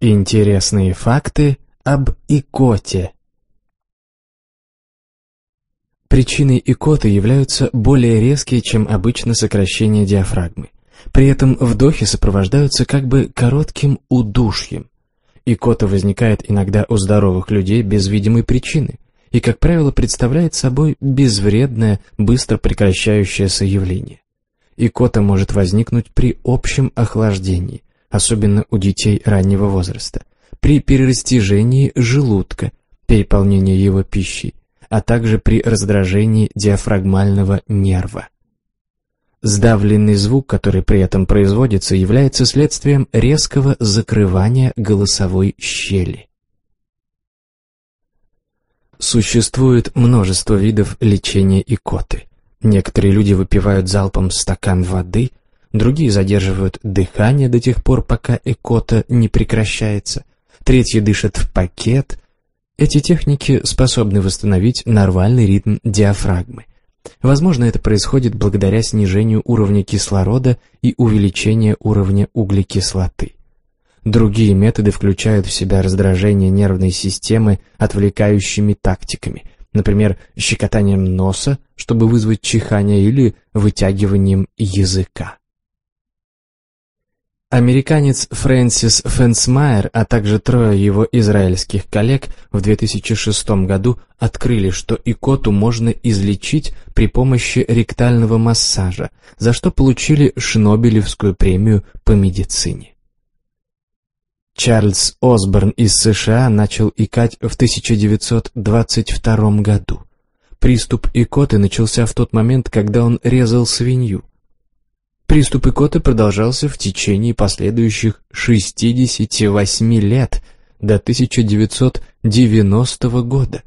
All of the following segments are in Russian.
Интересные факты об икоте. Причиной икоты являются более резкие, чем обычно сокращения диафрагмы. При этом вдохи сопровождаются как бы коротким удушьем. Икота возникает иногда у здоровых людей без видимой причины и, как правило, представляет собой безвредное, быстро прекращающееся явление. Икота может возникнуть при общем охлаждении, особенно у детей раннего возраста, при перерастяжении желудка, переполнении его пищей, а также при раздражении диафрагмального нерва. Сдавленный звук, который при этом производится, является следствием резкого закрывания голосовой щели. Существует множество видов лечения икоты. Некоторые люди выпивают залпом стакан воды – другие задерживают дыхание до тех пор, пока экота не прекращается, третьи дышат в пакет. Эти техники способны восстановить нормальный ритм диафрагмы. Возможно, это происходит благодаря снижению уровня кислорода и увеличению уровня углекислоты. Другие методы включают в себя раздражение нервной системы отвлекающими тактиками, например, щекотанием носа, чтобы вызвать чихание или вытягиванием языка. Американец Фрэнсис Фенсмайер, а также трое его израильских коллег в 2006 году открыли, что икоту можно излечить при помощи ректального массажа, за что получили Шнобелевскую премию по медицине. Чарльз Осборн из США начал икать в 1922 году. Приступ икоты начался в тот момент, когда он резал свинью – Приступ икоты продолжался в течение последующих 68 лет, до 1990 года.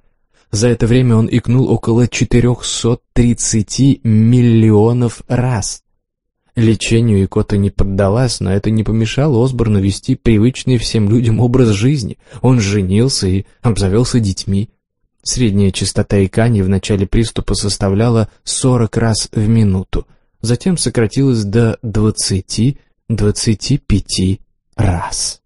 За это время он икнул около 430 миллионов раз. Лечению икота не поддалась, но это не помешало Осборну вести привычный всем людям образ жизни. Он женился и обзавелся детьми. Средняя частота икания в начале приступа составляла 40 раз в минуту – затем сократилось до 20-25 раз.